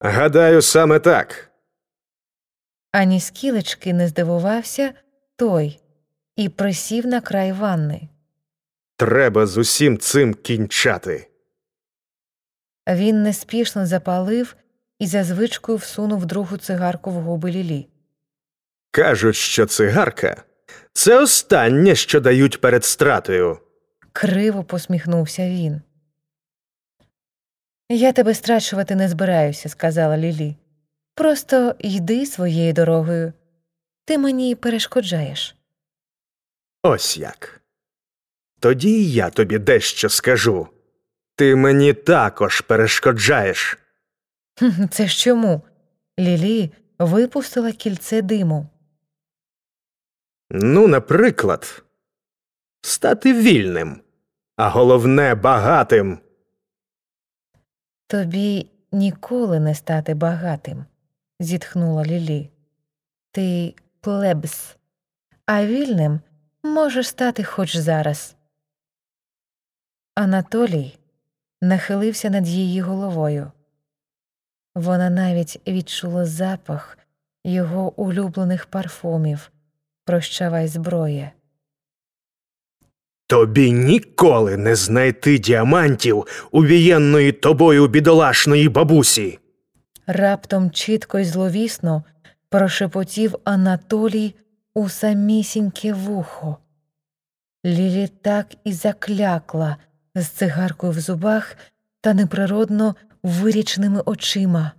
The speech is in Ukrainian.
Гадаю, саме так. Ані скілечки не здивувався той і присів на край ванни. Треба з усім цим кінчати. Він неспішно запалив і за звичкою всунув другу цигарку в губи Лілі. Кажуть, що цигарка це останнє, що дають перед стратою. Криво посміхнувся він. Я тебе страчувати не збираюся, сказала Лілі. Просто йди своєю дорогою. Ти мені перешкоджаєш. Ось як. Тоді я тобі дещо скажу. Ти мені також перешкоджаєш. Це ж чому? Лілі випустила кільце диму. Ну, наприклад, стати вільним, а головне багатим. Тобі ніколи не стати багатим, зітхнула Лілі. Ти плебс, а вільним можеш стати хоч зараз. Анатолій нахилився над її головою. Вона навіть відчула запах його улюблених парфумів Прощавай зброє. Тобі ніколи не знайти діамантів увієнної тобою бідолашної бабусі. Раптом чітко й зловісно прошепотів Анатолій у самісіньке вухо. Лілі так і заклякла з цигаркою в зубах та неприродно вирічними очима.